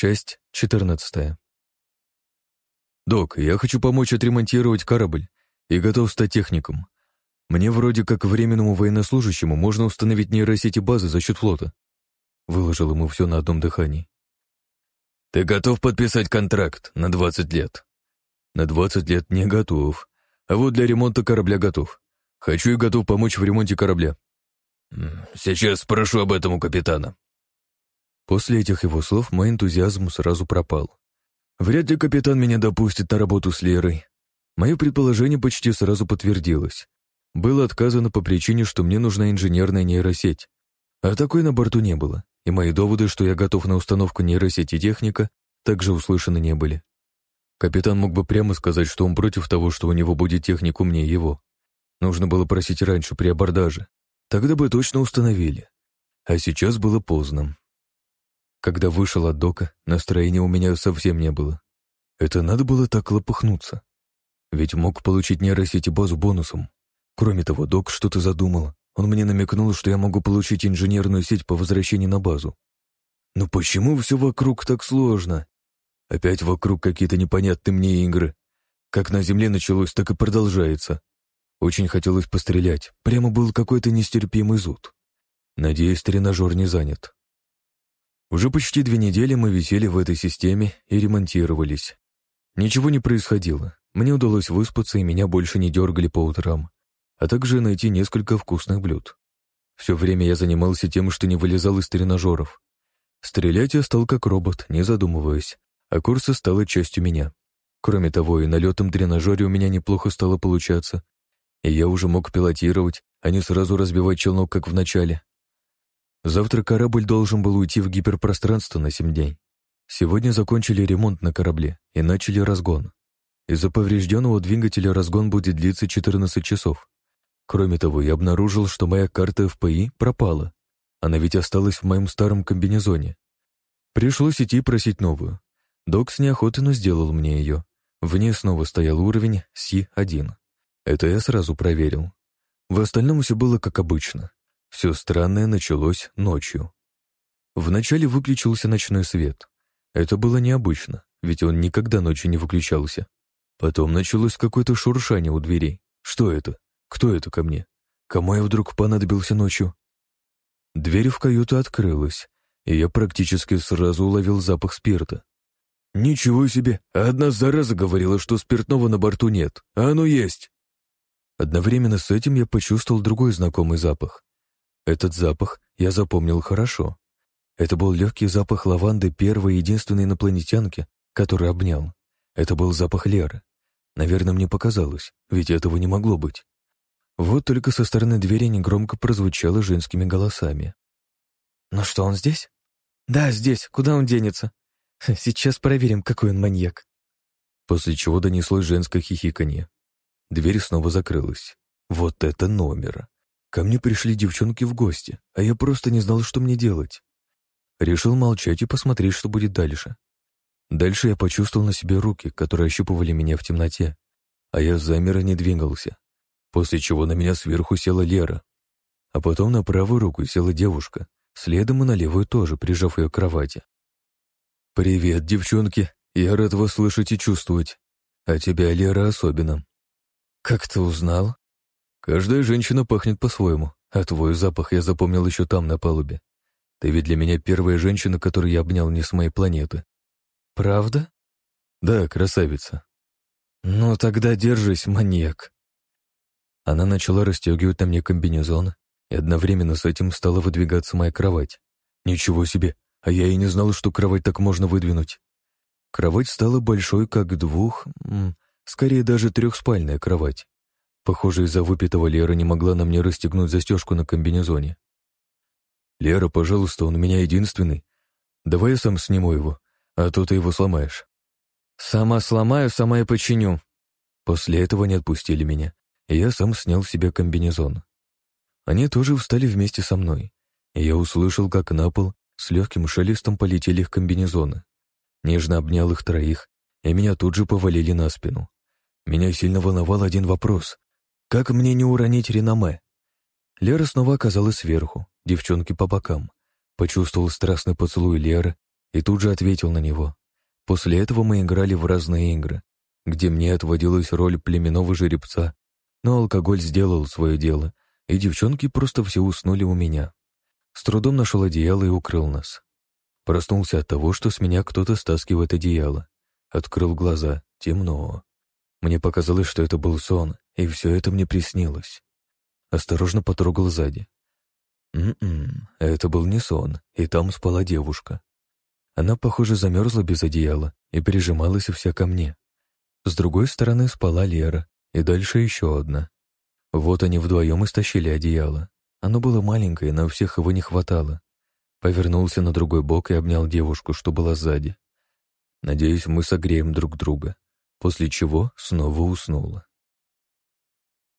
Часть 14. «Док, я хочу помочь отремонтировать корабль и готов стать техником. Мне вроде как временному военнослужащему можно установить нейросети базы за счет флота». Выложил ему все на одном дыхании. «Ты готов подписать контракт на 20 лет?» «На 20 лет не готов. А вот для ремонта корабля готов. Хочу и готов помочь в ремонте корабля». «Сейчас спрошу об этом у капитана». После этих его слов мой энтузиазм сразу пропал. Вряд ли капитан меня допустит на работу с Лерой. Мое предположение почти сразу подтвердилось. Было отказано по причине, что мне нужна инженерная нейросеть. А такой на борту не было, и мои доводы, что я готов на установку нейросети техника, также услышаны не были. Капитан мог бы прямо сказать, что он против того, что у него будет техник умнее его. Нужно было просить раньше при абордаже. Тогда бы точно установили. А сейчас было поздно. Когда вышел от дока, настроения у меня совсем не было. Это надо было так лопухнуться. Ведь мог получить нейросети базу бонусом. Кроме того, док что-то задумал. Он мне намекнул, что я могу получить инженерную сеть по возвращении на базу. Но почему все вокруг так сложно? Опять вокруг какие-то непонятные мне игры. Как на земле началось, так и продолжается. Очень хотелось пострелять. Прямо был какой-то нестерпимый зуд. Надеюсь, тренажер не занят. Уже почти две недели мы висели в этой системе и ремонтировались. Ничего не происходило. Мне удалось выспаться, и меня больше не дергали по утрам, а также найти несколько вкусных блюд. Все время я занимался тем, что не вылезал из тренажеров. Стрелять я стал как робот, не задумываясь, а курсы стала частью меня. Кроме того, и на летном тренажере у меня неплохо стало получаться, и я уже мог пилотировать, а не сразу разбивать челнок, как в начале. Завтра корабль должен был уйти в гиперпространство на семь дней. Сегодня закончили ремонт на корабле и начали разгон. Из-за поврежденного двигателя разгон будет длиться 14 часов. Кроме того, я обнаружил, что моя карта ФПИ пропала. Она ведь осталась в моем старом комбинезоне. Пришлось идти просить новую. Докс неохотно сделал мне ее. В ней снова стоял уровень Си-1. Это я сразу проверил. В остальном все было как обычно. Все странное началось ночью. Вначале выключился ночной свет. Это было необычно, ведь он никогда ночью не выключался. Потом началось какое-то шуршание у дверей. Что это? Кто это ко мне? Кому я вдруг понадобился ночью? Дверь в каюту открылась, и я практически сразу уловил запах спирта. «Ничего себе! Одна зараза говорила, что спиртного на борту нет, а оно есть!» Одновременно с этим я почувствовал другой знакомый запах. Этот запах я запомнил хорошо. Это был легкий запах лаванды первой и единственной инопланетянки, которую обнял. Это был запах Леры. Наверное, мне показалось, ведь этого не могло быть. Вот только со стороны двери негромко прозвучало женскими голосами. «Ну что, он здесь?» «Да, здесь. Куда он денется?» «Сейчас проверим, какой он маньяк». После чего донеслось женское хихиканье. Дверь снова закрылась. Вот это номер. Ко мне пришли девчонки в гости, а я просто не знал, что мне делать. Решил молчать и посмотреть, что будет дальше. Дальше я почувствовал на себе руки, которые ощупывали меня в темноте, а я замер и не двигался. После чего на меня сверху села Лера, а потом на правую руку села девушка, следом и на левую тоже, прижав ее к кровати. «Привет, девчонки, я рад вас слышать и чувствовать. А тебя, Лера, особенно». «Как ты узнал?» Каждая женщина пахнет по-своему, а твой запах я запомнил еще там, на палубе. Ты ведь для меня первая женщина, которую я обнял не с моей планеты. Правда? Да, красавица. Ну тогда держись, маньяк. Она начала расстегивать на мне комбинезон, и одновременно с этим стала выдвигаться моя кровать. Ничего себе, а я и не знал, что кровать так можно выдвинуть. Кровать стала большой, как двух, скорее даже трехспальная кровать. Похоже, из-за выпитого Лера не могла на мне расстегнуть застежку на комбинезоне. «Лера, пожалуйста, он у меня единственный. Давай я сам сниму его, а то ты его сломаешь». «Сама сломаю, сама и починю». После этого не отпустили меня, и я сам снял себе комбинезон. Они тоже встали вместе со мной, и я услышал, как на пол с легким шелестом полетели их комбинезоны. Нежно обнял их троих, и меня тут же повалили на спину. Меня сильно волновал один вопрос. Как мне не уронить реноме? Лера снова оказалась сверху, девчонки по бокам. Почувствовал страстный поцелуй Леры, и тут же ответил на него. После этого мы играли в разные игры, где мне отводилась роль племенного жеребца, но алкоголь сделал свое дело, и девчонки просто все уснули у меня. С трудом нашел одеяло и укрыл нас. Проснулся от того, что с меня кто-то стаскивает одеяло. Открыл глаза. Темно. Мне показалось, что это был сон, и все это мне приснилось. Осторожно потрогал сзади. М-м, это был не сон, и там спала девушка. Она, похоже, замерзла без одеяла и прижималась вся ко мне. С другой стороны спала Лера, и дальше еще одна. Вот они вдвоем истощили одеяло. Оно было маленькое, на всех его не хватало. Повернулся на другой бок и обнял девушку, что была сзади. Надеюсь, мы согреем друг друга, после чего снова уснула.